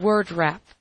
word wrap